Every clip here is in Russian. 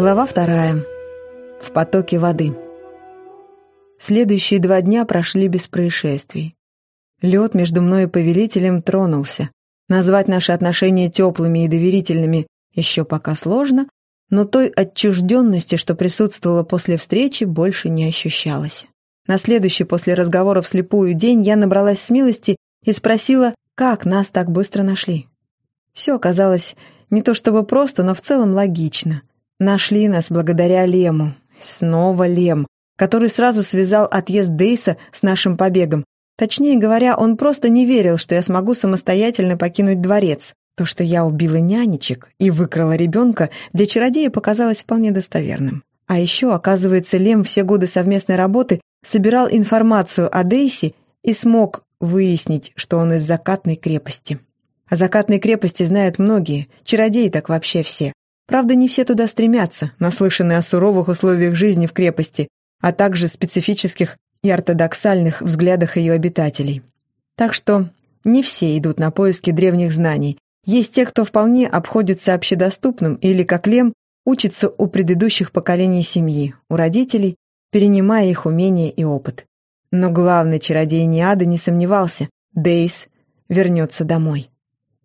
Глава вторая. В потоке воды. Следующие два дня прошли без происшествий. Лед между мной и повелителем тронулся. Назвать наши отношения теплыми и доверительными еще пока сложно, но той отчужденности, что присутствовала после встречи, больше не ощущалось. На следующий после разговора вслепую день я набралась смелости и спросила, как нас так быстро нашли. Все оказалось не то чтобы просто, но в целом логично. Нашли нас благодаря Лему. Снова Лем, который сразу связал отъезд Дейса с нашим побегом. Точнее говоря, он просто не верил, что я смогу самостоятельно покинуть дворец. То, что я убила нянечек и выкрала ребенка, для чародея показалось вполне достоверным. А еще, оказывается, Лем все годы совместной работы собирал информацию о Дейсе и смог выяснить, что он из закатной крепости. О закатной крепости знают многие, чародеи так вообще все. Правда, не все туда стремятся, наслышанные о суровых условиях жизни в крепости, а также специфических и ортодоксальных взглядах ее обитателей. Так что не все идут на поиски древних знаний. Есть те, кто вполне обходится общедоступным или, как Лем, учится у предыдущих поколений семьи, у родителей, перенимая их умения и опыт. Но главный чародей Ниады не сомневался, Дейс вернется домой.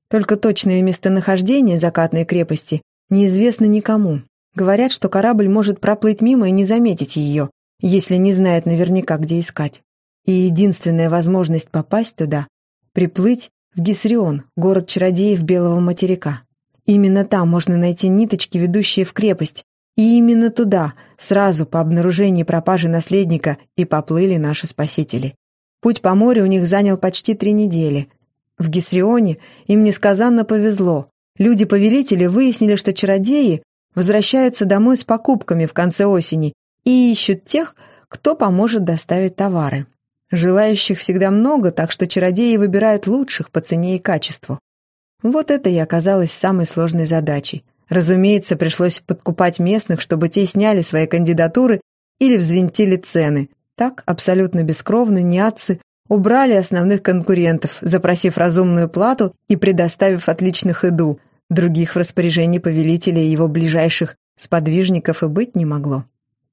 Только точное местонахождение закатной крепости неизвестно никому. Говорят, что корабль может проплыть мимо и не заметить ее, если не знает наверняка, где искать. И единственная возможность попасть туда — приплыть в Гисрион, город чародеев Белого материка. Именно там можно найти ниточки, ведущие в крепость, и именно туда, сразу по обнаружении пропажи наследника, и поплыли наши спасители. Путь по морю у них занял почти три недели, в Гисрионе им несказанно повезло. Люди-повелители выяснили, что чародеи возвращаются домой с покупками в конце осени и ищут тех, кто поможет доставить товары. Желающих всегда много, так что чародеи выбирают лучших по цене и качеству. Вот это и оказалось самой сложной задачей. Разумеется, пришлось подкупать местных, чтобы те сняли свои кандидатуры или взвинтили цены. Так, абсолютно бескровно, неатцы Убрали основных конкурентов, запросив разумную плату и предоставив отличных еду. Других в распоряжении повелителя и его ближайших сподвижников и быть не могло.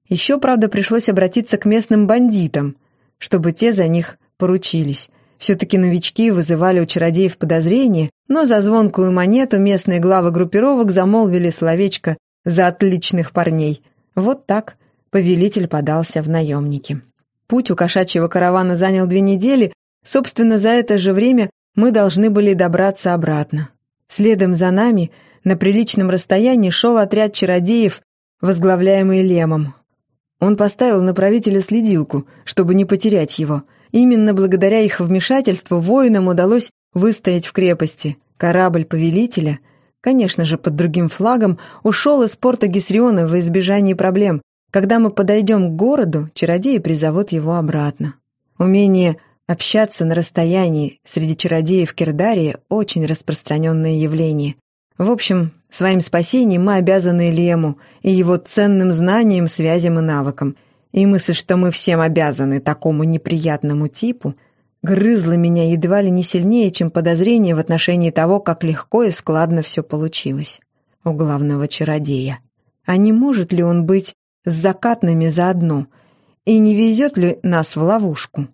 Еще, правда, пришлось обратиться к местным бандитам, чтобы те за них поручились. Все-таки новички вызывали у чародеев подозрения, но за звонкую монету местные главы группировок замолвили словечко «за отличных парней». Вот так повелитель подался в наемники. Путь у кошачьего каравана занял две недели, собственно, за это же время мы должны были добраться обратно. Следом за нами на приличном расстоянии шел отряд чародеев, возглавляемый Лемом. Он поставил на правителя следилку, чтобы не потерять его. Именно благодаря их вмешательству воинам удалось выстоять в крепости. Корабль повелителя, конечно же, под другим флагом, ушел из порта Гесриона во избежание проблем, когда мы подойдем к городу, чародеи призовут его обратно. Умение общаться на расстоянии среди чародеев Кирдарии – очень распространенное явление. В общем, своим спасением мы обязаны Лему и его ценным знаниям, связям и навыкам. И мысль, что мы всем обязаны такому неприятному типу, грызла меня едва ли не сильнее, чем подозрение в отношении того, как легко и складно все получилось у главного чародея. А не может ли он быть с закатными заодно, и не везет ли нас в ловушку.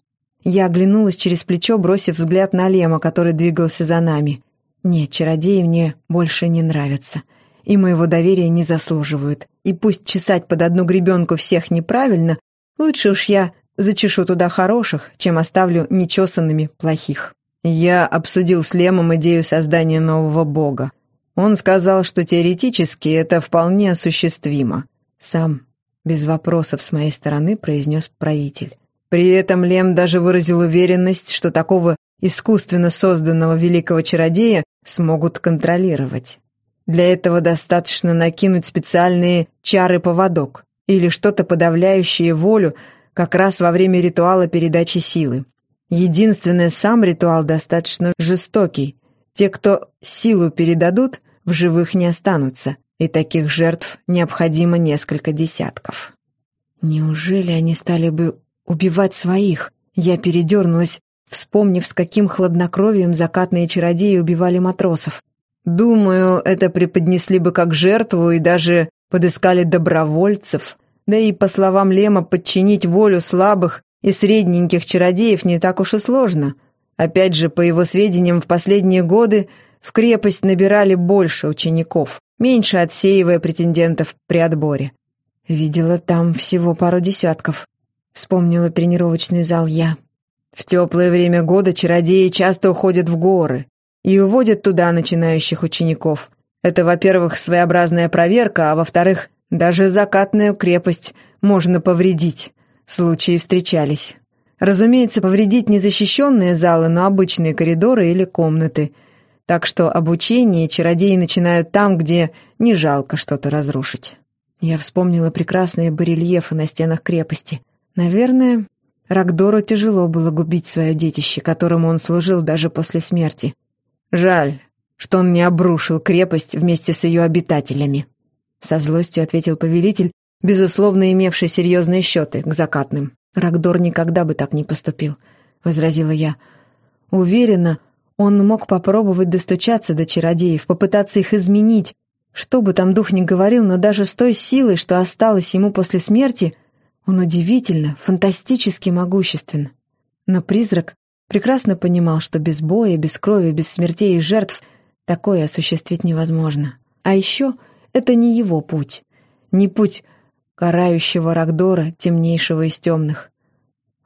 Я оглянулась через плечо, бросив взгляд на Лема, который двигался за нами. Нет, чародеи мне больше не нравятся, и моего доверия не заслуживают. И пусть чесать под одну гребенку всех неправильно, лучше уж я зачешу туда хороших, чем оставлю нечесанными плохих. Я обсудил с Лемом идею создания нового бога. Он сказал, что теоретически это вполне осуществимо. Сам без вопросов с моей стороны произнес правитель. При этом Лем даже выразил уверенность, что такого искусственно созданного великого чародея смогут контролировать. Для этого достаточно накинуть специальные чары-поводок или что-то подавляющее волю как раз во время ритуала передачи силы. Единственное, сам ритуал достаточно жестокий. Те, кто силу передадут, в живых не останутся и таких жертв необходимо несколько десятков. Неужели они стали бы убивать своих? Я передернулась, вспомнив, с каким хладнокровием закатные чародеи убивали матросов. Думаю, это преподнесли бы как жертву и даже подыскали добровольцев. Да и, по словам Лема, подчинить волю слабых и средненьких чародеев не так уж и сложно. Опять же, по его сведениям, в последние годы в крепость набирали больше учеников, меньше отсеивая претендентов при отборе. Видела там всего пару десятков. Вспомнила тренировочный зал я. В теплое время года чародеи часто уходят в горы и уводят туда начинающих учеников. Это, во-первых, своеобразная проверка, а во-вторых, даже закатную крепость можно повредить. Случаи встречались. Разумеется, повредить незащищенные залы, но обычные коридоры или комнаты. Так что обучение чародеи начинают там, где не жалко что-то разрушить. Я вспомнила прекрасные барельефы на стенах крепости. Наверное, Рагдору тяжело было губить свое детище, которому он служил даже после смерти. Жаль, что он не обрушил крепость вместе с ее обитателями. Со злостью ответил повелитель, безусловно имевший серьезные счеты к закатным. Рагдор никогда бы так не поступил, возразила я. Уверена, он мог попробовать достучаться до чародеев, попытаться их изменить. Что бы там дух ни говорил, но даже с той силой, что осталось ему после смерти, он удивительно, фантастически могуществен. Но призрак прекрасно понимал, что без боя, без крови, без смертей и жертв такое осуществить невозможно. А еще это не его путь, не путь карающего Рагдора, темнейшего из темных.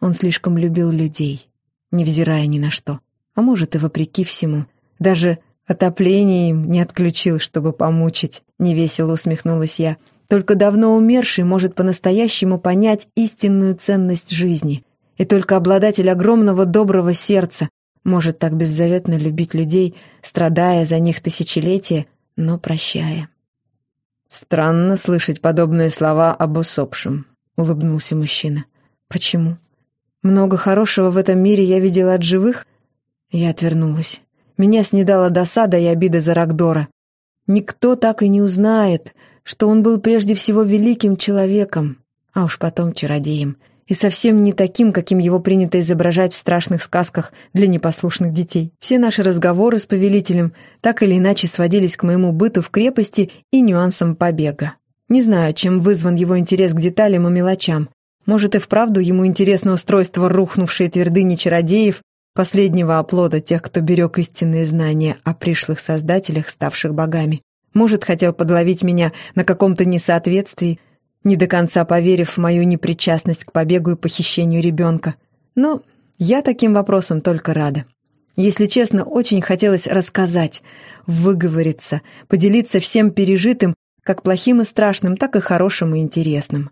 Он слишком любил людей, невзирая ни на что. А может, и вопреки всему. Даже отопление им не отключил, чтобы помучить. Невесело усмехнулась я. Только давно умерший может по-настоящему понять истинную ценность жизни. И только обладатель огромного доброго сердца может так беззаветно любить людей, страдая за них тысячелетия, но прощая. «Странно слышать подобные слова об усопшем», — улыбнулся мужчина. «Почему? Много хорошего в этом мире я видела от живых?» Я отвернулась. Меня снедала досада и обида за Рагдора. Никто так и не узнает, что он был прежде всего великим человеком, а уж потом чародеем — и совсем не таким, каким его принято изображать в страшных сказках для непослушных детей. Все наши разговоры с повелителем так или иначе сводились к моему быту в крепости и нюансам побега. Не знаю, чем вызван его интерес к деталям и мелочам. Может, и вправду ему интересно устройство рухнувшей твердыни чародеев, последнего оплода тех, кто берег истинные знания о пришлых создателях, ставших богами. Может, хотел подловить меня на каком-то несоответствии, не до конца поверив в мою непричастность к побегу и похищению ребенка. Но я таким вопросом только рада. Если честно, очень хотелось рассказать, выговориться, поделиться всем пережитым, как плохим и страшным, так и хорошим и интересным.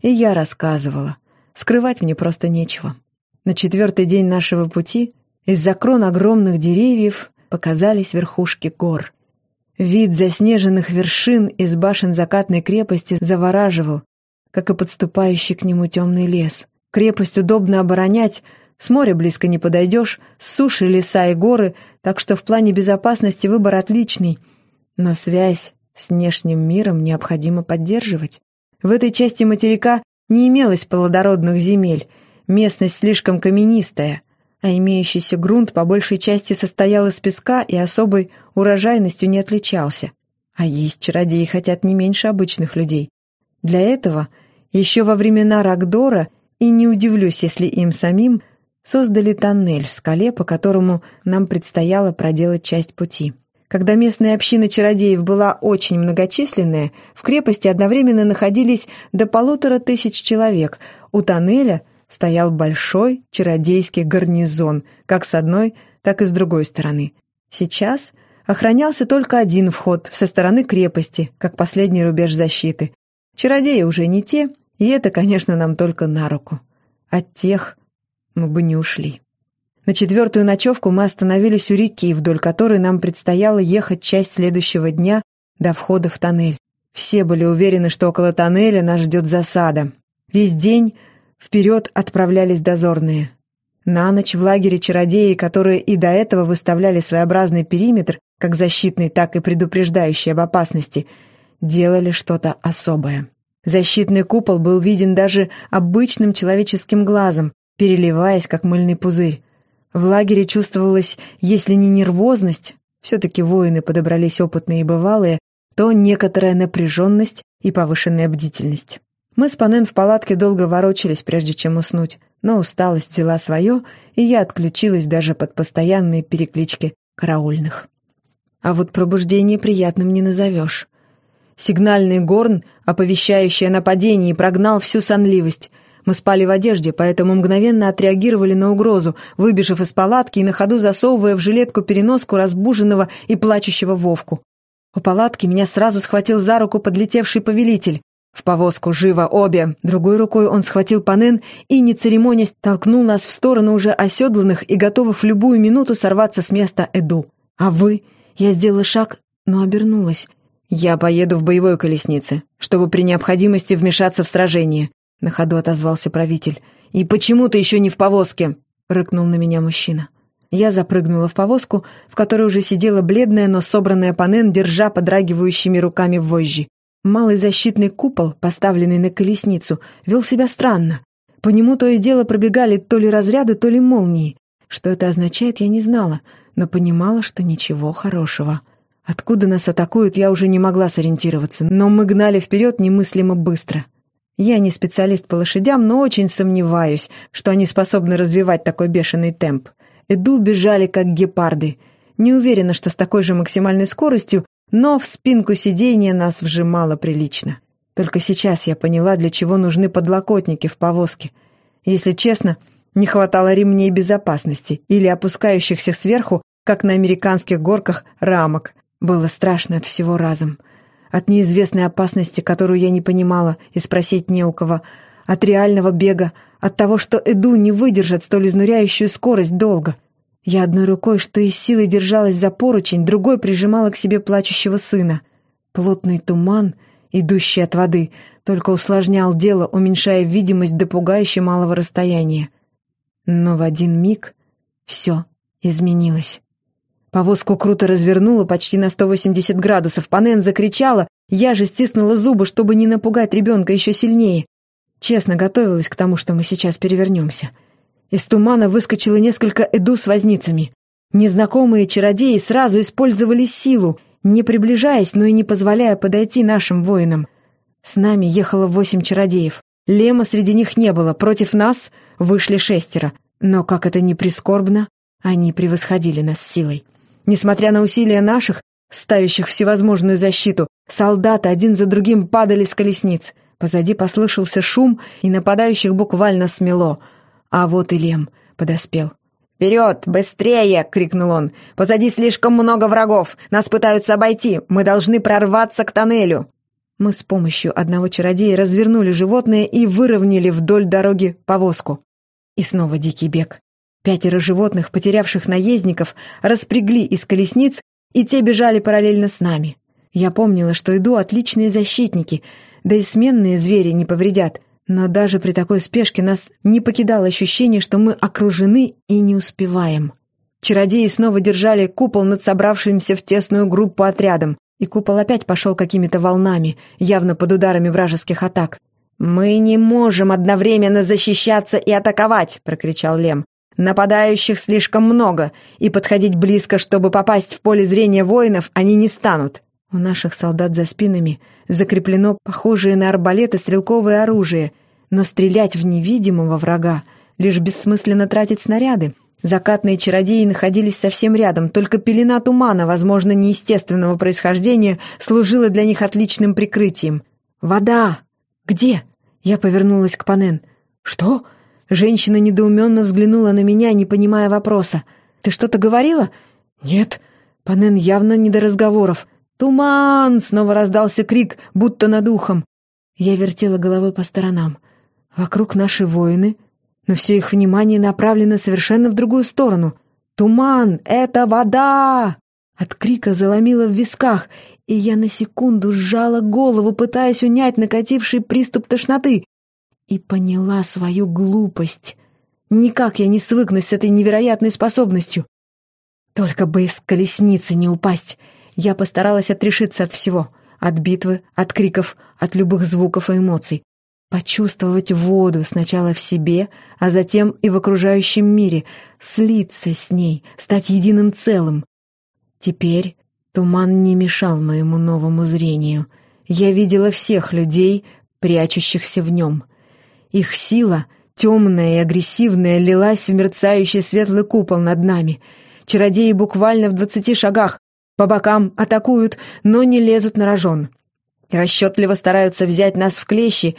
И я рассказывала. Скрывать мне просто нечего. На четвертый день нашего пути из-за крон огромных деревьев показались верхушки гор. Вид заснеженных вершин из башен закатной крепости завораживал, как и подступающий к нему темный лес. Крепость удобно оборонять, с моря близко не подойдешь, с суши леса и горы, так что в плане безопасности выбор отличный. Но связь с внешним миром необходимо поддерживать. В этой части материка не имелось плодородных земель, местность слишком каменистая — а имеющийся грунт по большей части состоял из песка и особой урожайностью не отличался. А есть чародеи хотят не меньше обычных людей. Для этого еще во времена Рагдора, и не удивлюсь, если им самим, создали тоннель в скале, по которому нам предстояло проделать часть пути. Когда местная община чародеев была очень многочисленная, в крепости одновременно находились до полутора тысяч человек. У тоннеля стоял большой чародейский гарнизон, как с одной, так и с другой стороны. Сейчас охранялся только один вход со стороны крепости, как последний рубеж защиты. Чародеи уже не те, и это, конечно, нам только на руку. От тех мы бы не ушли. На четвертую ночевку мы остановились у реки, вдоль которой нам предстояло ехать часть следующего дня до входа в тоннель. Все были уверены, что около тоннеля нас ждет засада. Весь день Вперед отправлялись дозорные. На ночь в лагере чародеи, которые и до этого выставляли своеобразный периметр, как защитный, так и предупреждающий об опасности, делали что-то особое. Защитный купол был виден даже обычным человеческим глазом, переливаясь, как мыльный пузырь. В лагере чувствовалась, если не нервозность, все-таки воины подобрались опытные и бывалые, то некоторая напряженность и повышенная бдительность. Мы с Панен в палатке долго ворочались, прежде чем уснуть, но усталость взяла свое, и я отключилась даже под постоянные переклички караульных. А вот пробуждение приятным не назовешь. Сигнальный горн, оповещающий о нападении, прогнал всю сонливость. Мы спали в одежде, поэтому мгновенно отреагировали на угрозу, выбежав из палатки и на ходу засовывая в жилетку переноску разбуженного и плачущего Вовку. У палатки меня сразу схватил за руку подлетевший повелитель. В повозку живо обе. Другой рукой он схватил Панен и, не церемонясь, толкнул нас в сторону уже оседланных и готовых в любую минуту сорваться с места Эду. «А вы?» Я сделала шаг, но обернулась. «Я поеду в боевой колеснице, чтобы при необходимости вмешаться в сражение», — на ходу отозвался правитель. «И почему ты еще не в повозке?» — рыкнул на меня мужчина. Я запрыгнула в повозку, в которой уже сидела бледная, но собранная Панен, держа подрагивающими руками вожжи. Малый защитный купол, поставленный на колесницу, вел себя странно. По нему то и дело пробегали то ли разряды, то ли молнии. Что это означает, я не знала, но понимала, что ничего хорошего. Откуда нас атакуют, я уже не могла сориентироваться, но мы гнали вперед немыслимо быстро. Я не специалист по лошадям, но очень сомневаюсь, что они способны развивать такой бешеный темп. Эду бежали, как гепарды. Не уверена, что с такой же максимальной скоростью но в спинку сиденья нас вжимало прилично. Только сейчас я поняла, для чего нужны подлокотники в повозке. Если честно, не хватало ремней безопасности или опускающихся сверху, как на американских горках, рамок. Было страшно от всего разом. От неизвестной опасности, которую я не понимала и спросить не у кого, от реального бега, от того, что Эду не выдержит столь изнуряющую скорость долго — я одной рукой, что из силы держалась за поручень, другой прижимала к себе плачущего сына. Плотный туман, идущий от воды, только усложнял дело, уменьшая видимость до пугающе малого расстояния. Но в один миг все изменилось. Повозку круто развернула почти на 180 градусов. Панен закричала, я же стиснула зубы, чтобы не напугать ребенка еще сильнее. Честно готовилась к тому, что мы сейчас перевернемся. Из тумана выскочило несколько эду с возницами. Незнакомые чародеи сразу использовали силу, не приближаясь, но и не позволяя подойти нашим воинам. С нами ехало восемь чародеев. Лема среди них не было, против нас вышли шестеро. Но, как это ни прискорбно, они превосходили нас силой. Несмотря на усилия наших, ставящих всевозможную защиту, солдаты один за другим падали с колесниц. Позади послышался шум, и нападающих буквально смело — а вот и Лем подоспел. «Вперед! Быстрее!» — крикнул он. «Позади слишком много врагов! Нас пытаются обойти! Мы должны прорваться к тоннелю!» Мы с помощью одного чародея развернули животное и выровняли вдоль дороги повозку. И снова дикий бег. Пятеро животных, потерявших наездников, распрягли из колесниц, и те бежали параллельно с нами. Я помнила, что иду отличные защитники, да и сменные звери не повредят — но даже при такой спешке нас не покидало ощущение, что мы окружены и не успеваем. Чародеи снова держали купол над собравшимся в тесную группу отрядом, и купол опять пошел какими-то волнами, явно под ударами вражеских атак. «Мы не можем одновременно защищаться и атаковать!» — прокричал Лем. «Нападающих слишком много, и подходить близко, чтобы попасть в поле зрения воинов, они не станут. У наших солдат за спинами закреплено похожее на арбалеты стрелковое оружие, но стрелять в невидимого врага лишь бессмысленно тратить снаряды. Закатные чародеи находились совсем рядом, только пелена тумана, возможно, неестественного происхождения, служила для них отличным прикрытием. «Вода! Где?» Я повернулась к Панен. «Что?» Женщина недоуменно взглянула на меня, не понимая вопроса. «Ты что-то говорила?» «Нет». Панен явно не до разговоров. «Туман!» — снова раздался крик, будто над ухом. Я вертела головой по сторонам. Вокруг наши воины, но все их внимание направлено совершенно в другую сторону. «Туман! Это вода!» От крика заломило в висках, и я на секунду сжала голову, пытаясь унять накативший приступ тошноты, и поняла свою глупость. Никак я не свыкнусь с этой невероятной способностью. Только бы из колесницы не упасть. Я постаралась отрешиться от всего. От битвы, от криков, от любых звуков и эмоций. Почувствовать воду сначала в себе, а затем и в окружающем мире, слиться с ней, стать единым целым. Теперь туман не мешал моему новому зрению. Я видела всех людей, прячущихся в нем. Их сила, темная и агрессивная, лилась в мерцающий светлый купол над нами. Чародеи буквально в двадцати шагах. По бокам атакуют, но не лезут на рожон. Расчетливо стараются взять нас в клещи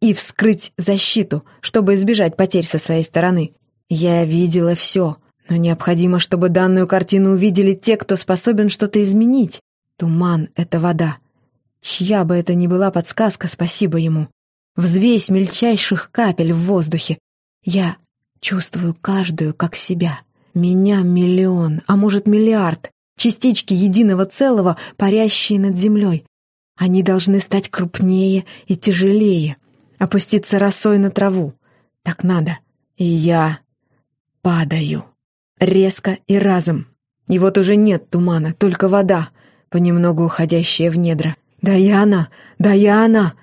и вскрыть защиту, чтобы избежать потерь со своей стороны. Я видела все, но необходимо, чтобы данную картину увидели те, кто способен что-то изменить. Туман — это вода. Чья бы это ни была подсказка, спасибо ему. Взвесь мельчайших капель в воздухе. Я чувствую каждую как себя. Меня миллион, а может миллиард. Частички единого целого, парящие над землей. Они должны стать крупнее и тяжелее, опуститься росой на траву. Так надо. И я падаю. Резко и разом. И вот уже нет тумана, только вода, понемногу уходящая в недра. «Даяна! Даяна!»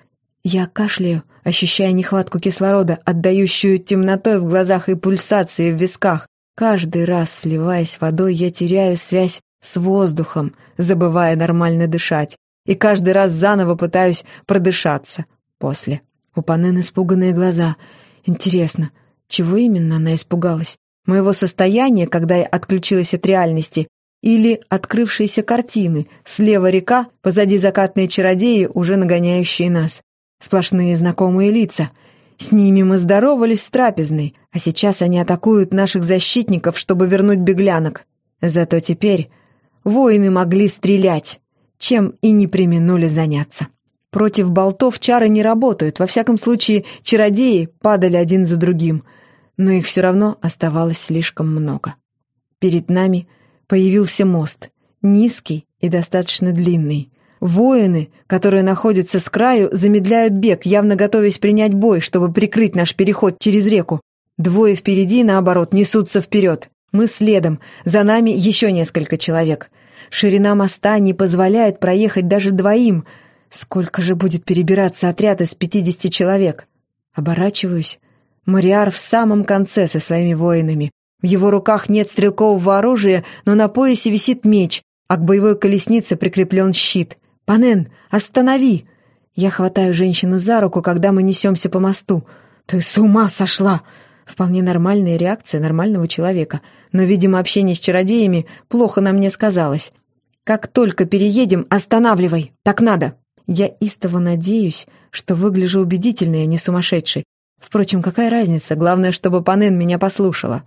Я кашляю, ощущая нехватку кислорода, отдающую темнотой в глазах и пульсации в висках. Каждый раз, сливаясь водой, я теряю связь с воздухом, забывая нормально дышать. И каждый раз заново пытаюсь продышаться. После. У Панен испуганные глаза. Интересно, чего именно она испугалась? Моего состояния, когда я отключилась от реальности, или открывшиеся картины, слева река, позади закатные чародеи, уже нагоняющие нас. Сплошные знакомые лица. С ними мы здоровались с трапезной, а сейчас они атакуют наших защитников, чтобы вернуть беглянок. Зато теперь воины могли стрелять, чем и не применули заняться. Против болтов чары не работают, во всяком случае чародеи падали один за другим, но их все равно оставалось слишком много. Перед нами появился мост, низкий и достаточно длинный. Воины, которые находятся с краю, замедляют бег, явно готовясь принять бой, чтобы прикрыть наш переход через реку. Двое впереди, наоборот, несутся вперед. Мы следом, за нами еще несколько человек. Ширина моста не позволяет проехать даже двоим. Сколько же будет перебираться отряд из пятидесяти человек? Оборачиваюсь. Мариар в самом конце со своими воинами. В его руках нет стрелкового оружия, но на поясе висит меч, а к боевой колеснице прикреплен щит. «Панен, останови!» Я хватаю женщину за руку, когда мы несемся по мосту. «Ты с ума сошла!» Вполне нормальная реакция нормального человека. Но, видимо, общение с чародеями плохо на мне сказалось. «Как только переедем, останавливай! Так надо!» Я истово надеюсь, что выгляжу убедительной, а не сумасшедшей. Впрочем, какая разница? Главное, чтобы Панен меня послушала.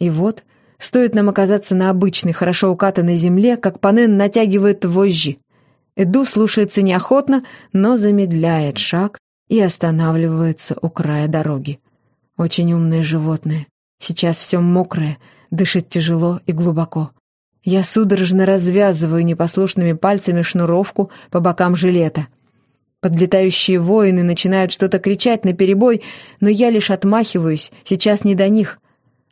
И вот, стоит нам оказаться на обычной, хорошо укатанной земле, как Панен натягивает вожжи. Эду слушается неохотно, но замедляет шаг и останавливается у края дороги. Очень умное животное. Сейчас все мокрое, дышит тяжело и глубоко. Я судорожно развязываю непослушными пальцами шнуровку по бокам жилета. Подлетающие воины начинают что-то кричать наперебой, но я лишь отмахиваюсь, сейчас не до них.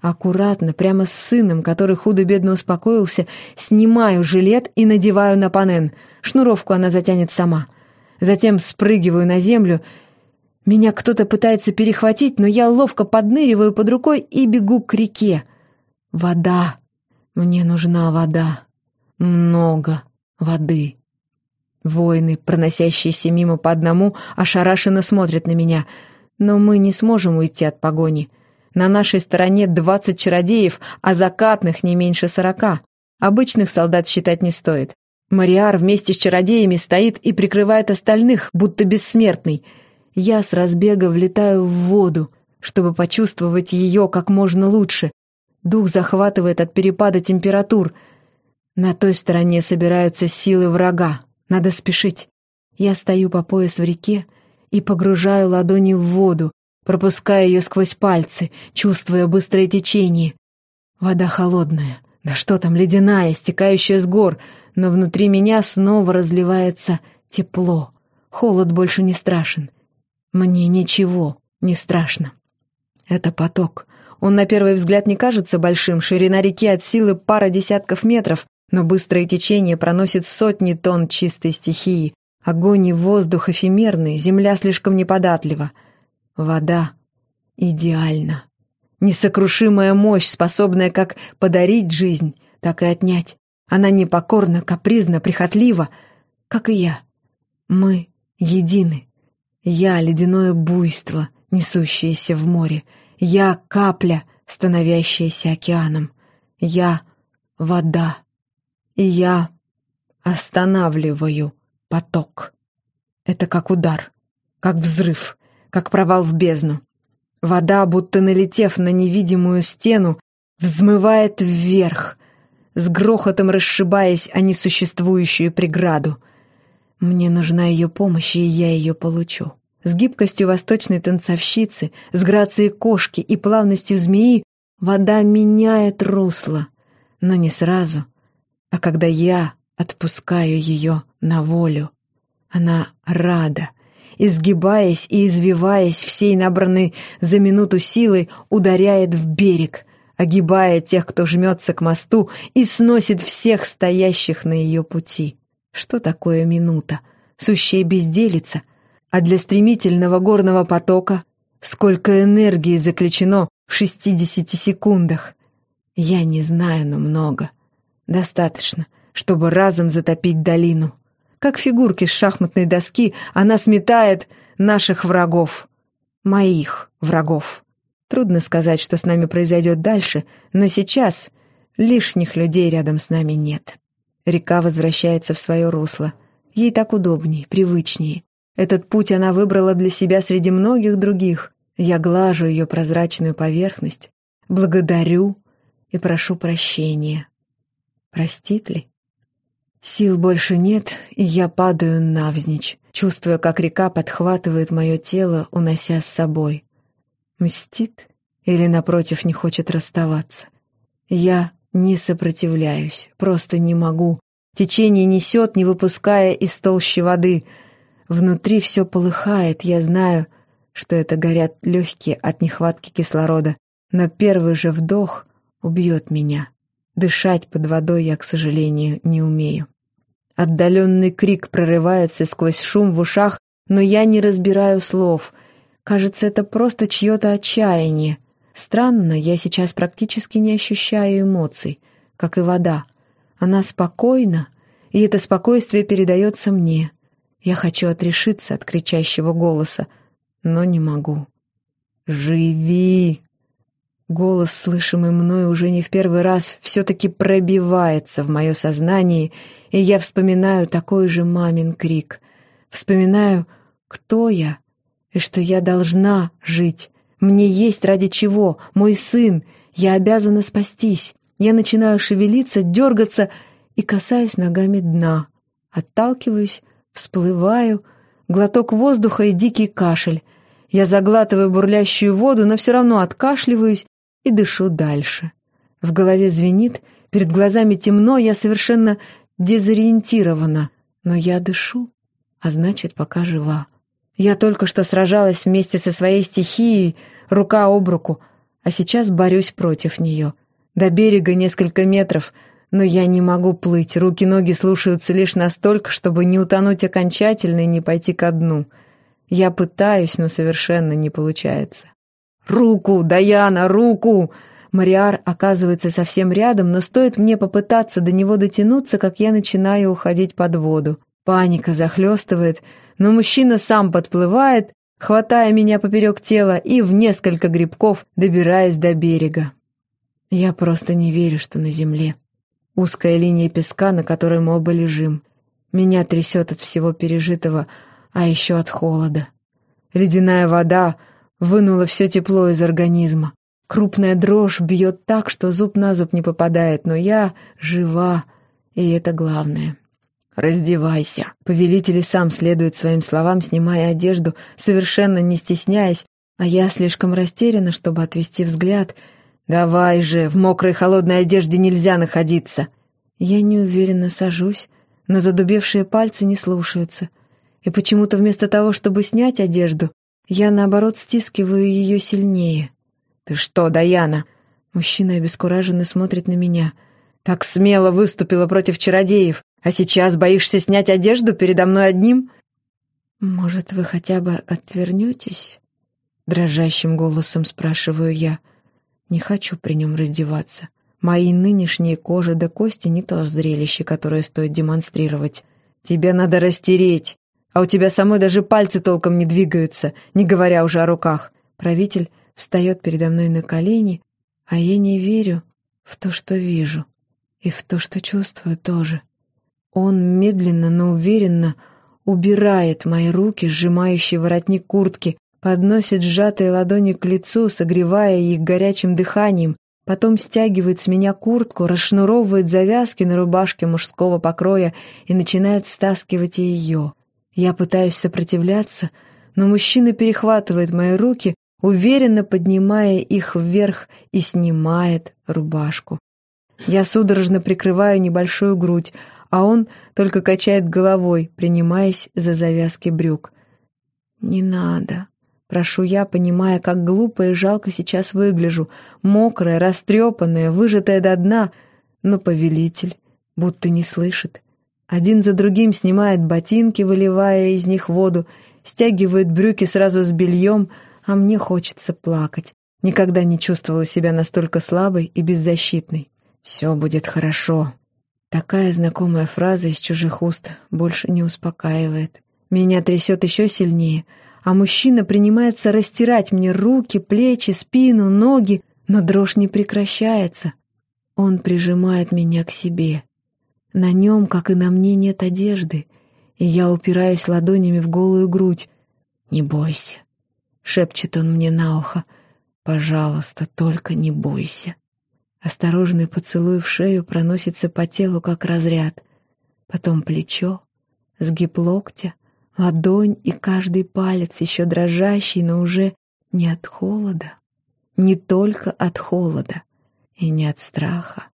Аккуратно, прямо с сыном, который худо-бедно успокоился, снимаю жилет и надеваю на панен. Шнуровку она затянет сама. Затем спрыгиваю на землю. Меня кто-то пытается перехватить, но я ловко подныриваю под рукой и бегу к реке. Вода. Мне нужна вода. Много воды. Воины, проносящиеся мимо по одному, ошарашенно смотрят на меня. Но мы не сможем уйти от погони. На нашей стороне двадцать чародеев, а закатных не меньше сорока. Обычных солдат считать не стоит. Мариар вместе с чародеями стоит и прикрывает остальных, будто бессмертный. Я с разбега влетаю в воду, чтобы почувствовать ее как можно лучше. Дух захватывает от перепада температур. На той стороне собираются силы врага. Надо спешить. Я стою по пояс в реке и погружаю ладони в воду, пропуская ее сквозь пальцы, чувствуя быстрое течение. Вода холодная, да что там, ледяная, стекающая с гор, но внутри меня снова разливается тепло. Холод больше не страшен. Мне ничего не страшно. Это поток. Он на первый взгляд не кажется большим, ширина реки от силы пара десятков метров, но быстрое течение проносит сотни тонн чистой стихии. Огонь и воздух эфемерны, земля слишком неподатлива. Вода идеальна. Несокрушимая мощь, способная как подарить жизнь, так и отнять. Она непокорна, капризна, прихотлива, как и я. Мы едины. Я — ледяное буйство, несущееся в море. Я — капля, становящаяся океаном. Я — вода. И я останавливаю поток. Это как удар, как взрыв, как провал в бездну. Вода, будто налетев на невидимую стену, взмывает вверх, с грохотом расшибаясь о несуществующую преграду. Мне нужна ее помощь, и я ее получу. С гибкостью восточной танцовщицы, с грацией кошки и плавностью змеи вода меняет русло, но не сразу, а когда я отпускаю ее на волю. Она рада, изгибаясь и извиваясь всей набранной за минуту силой, ударяет в берег, огибая тех, кто жмется к мосту, и сносит всех стоящих на ее пути. Что такое минута? Сущая безделица. А для стремительного горного потока сколько энергии заключено в 60 секундах? Я не знаю, но много. Достаточно, чтобы разом затопить долину. Как фигурки с шахматной доски, она сметает наших врагов. Моих врагов. Трудно сказать, что с нами произойдет дальше, но сейчас лишних людей рядом с нами нет. Река возвращается в свое русло. Ей так удобнее, привычнее. Этот путь она выбрала для себя среди многих других. Я глажу ее прозрачную поверхность, благодарю и прошу прощения. Простит ли? Сил больше нет, и я падаю навзничь, чувствуя, как река подхватывает мое тело, унося с собой. Мстит или, напротив, не хочет расставаться? Я не сопротивляюсь, просто не могу. Течение несет, не выпуская из толщи воды. Внутри все полыхает, я знаю, что это горят легкие от нехватки кислорода, но первый же вдох убьет меня. Дышать под водой я, к сожалению, не умею. Отдаленный крик прорывается сквозь шум в ушах, но я не разбираю слов. Кажется, это просто чье-то отчаяние. Странно, я сейчас практически не ощущаю эмоций, как и вода. Она спокойна, и это спокойствие передается мне. Я хочу отрешиться от кричащего голоса, но не могу. «Живи!» Голос, слышимый мной уже не в первый раз, все-таки пробивается в мое сознание, и я вспоминаю такой же мамин крик. Вспоминаю, кто я и что я должна жить. Мне есть ради чего, мой сын, я обязана спастись. Я начинаю шевелиться, дергаться и касаюсь ногами дна. Отталкиваюсь, всплываю, глоток воздуха и дикий кашель. Я заглатываю бурлящую воду, но все равно откашливаюсь и дышу дальше. В голове звенит, перед глазами темно, я совершенно дезориентирована, но я дышу, а значит, пока жива. Я только что сражалась вместе со своей стихией, рука об руку, а сейчас борюсь против нее. До берега несколько метров, но я не могу плыть, руки-ноги слушаются лишь настолько, чтобы не утонуть окончательно и не пойти ко дну. Я пытаюсь, но совершенно не получается. «Руку, Даяна, руку!» Мариар оказывается совсем рядом, но стоит мне попытаться до него дотянуться, как я начинаю уходить под воду. Паника захлестывает, но мужчина сам подплывает, хватая меня поперек тела и в несколько грибков добираясь до берега. Я просто не верю, что на земле. Узкая линия песка, на которой мы оба лежим. Меня трясет от всего пережитого, а еще от холода. Ледяная вода вынула все тепло из организма. Крупная дрожь бьет так, что зуб на зуб не попадает, но я жива, и это главное. «Раздевайся!» Повелитель сам следует своим словам, снимая одежду, совершенно не стесняясь, а я слишком растеряна, чтобы отвести взгляд. «Давай же, в мокрой холодной одежде нельзя находиться!» Я неуверенно сажусь, но задубевшие пальцы не слушаются. И почему-то вместо того, чтобы снять одежду, я, наоборот, стискиваю ее сильнее. «Ты что, Даяна?» Мужчина обескураженно смотрит на меня. «Так смело выступила против чародеев, а сейчас боишься снять одежду передо мной одним?» «Может, вы хотя бы отвернетесь?» Дрожащим голосом спрашиваю я. «Не хочу при нем раздеваться. Мои нынешние кожи до кости не то зрелище, которое стоит демонстрировать. Тебя надо растереть, а у тебя самой даже пальцы толком не двигаются, не говоря уже о руках. Правитель встает передо мной на колени, а я не верю в то, что вижу, и в то, что чувствую тоже. Он медленно, но уверенно убирает мои руки, сжимающие воротник куртки, подносит сжатые ладони к лицу, согревая их горячим дыханием, потом стягивает с меня куртку, расшнуровывает завязки на рубашке мужского покроя и начинает стаскивать ее. Я пытаюсь сопротивляться, но мужчина перехватывает мои руки, уверенно поднимая их вверх и снимает рубашку. Я судорожно прикрываю небольшую грудь, а он только качает головой, принимаясь за завязки брюк. «Не надо», — прошу я, понимая, как глупо и жалко сейчас выгляжу, мокрая, растрепанная, выжатая до дна, но повелитель будто не слышит. Один за другим снимает ботинки, выливая из них воду, стягивает брюки сразу с бельем, а мне хочется плакать. Никогда не чувствовала себя настолько слабой и беззащитной. «Все будет хорошо», Такая знакомая фраза из чужих уст больше не успокаивает. Меня трясет еще сильнее, а мужчина принимается растирать мне руки, плечи, спину, ноги, но дрожь не прекращается. Он прижимает меня к себе. На нем, как и на мне, нет одежды, и я упираюсь ладонями в голую грудь. «Не бойся», — шепчет он мне на ухо, — «пожалуйста, только не бойся». Осторожный поцелуй в шею проносится по телу, как разряд. Потом плечо, сгиб локтя, ладонь и каждый палец, еще дрожащий, но уже не от холода. Не только от холода и не от страха.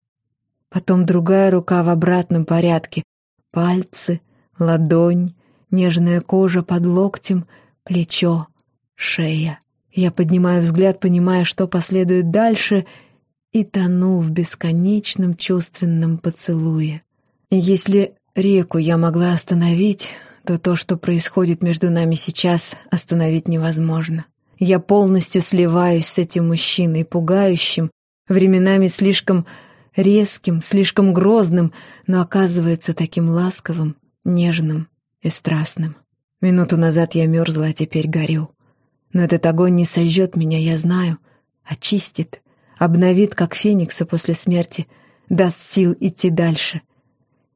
Потом другая рука в обратном порядке. Пальцы, ладонь, нежная кожа под локтем, плечо, шея. Я поднимаю взгляд, понимая, что последует дальше — и тону в бесконечном чувственном поцелуе. Если реку я могла остановить, то то, что происходит между нами сейчас, остановить невозможно. Я полностью сливаюсь с этим мужчиной, пугающим, временами слишком резким, слишком грозным, но оказывается таким ласковым, нежным и страстным. Минуту назад я мерзла, а теперь горю. Но этот огонь не сожжет меня, я знаю, очистит, обновит, как феникса после смерти, даст сил идти дальше.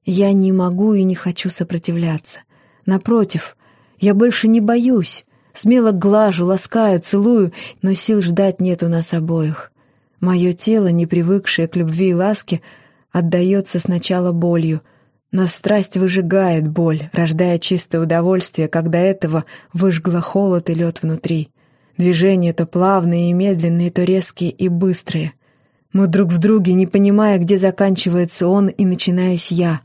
Я не могу и не хочу сопротивляться. Напротив, я больше не боюсь, смело глажу, ласкаю, целую, но сил ждать нет у нас обоих. Мое тело, не привыкшее к любви и ласке, отдается сначала болью, но страсть выжигает боль, рождая чистое удовольствие, когда этого выжгла холод и лед внутри. Движения то плавные и медленные, то резкие и быстрые. Мы друг в друге, не понимая, где заканчивается он и начинаюсь я.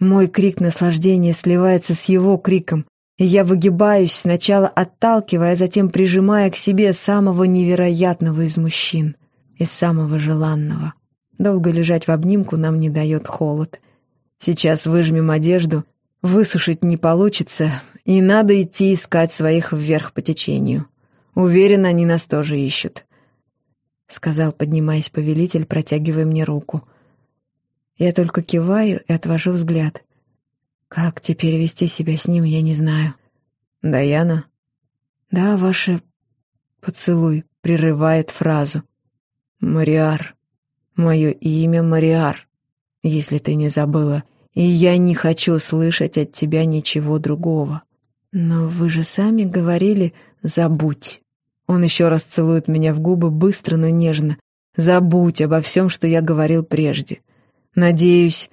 Мой крик наслаждения сливается с его криком, и я выгибаюсь, сначала отталкивая, а затем прижимая к себе самого невероятного из мужчин и самого желанного. Долго лежать в обнимку нам не дает холод. Сейчас выжмем одежду, высушить не получится, и надо идти искать своих вверх по течению. Уверен, они нас тоже ищут», — сказал, поднимаясь повелитель, протягивая мне руку. Я только киваю и отвожу взгляд. Как теперь вести себя с ним, я не знаю. «Даяна?» «Да, ваше...» Поцелуй прерывает фразу. «Мариар. Мое имя Мариар, если ты не забыла, и я не хочу слышать от тебя ничего другого. Но вы же сами говорили «забудь». Он еще раз целует меня в губы быстро, но нежно. Забудь обо всем, что я говорил прежде. Надеюсь,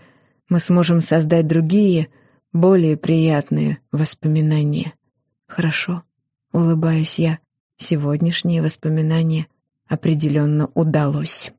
мы сможем создать другие, более приятные воспоминания. Хорошо, улыбаюсь я. Сегодняшнее воспоминание определенно удалось.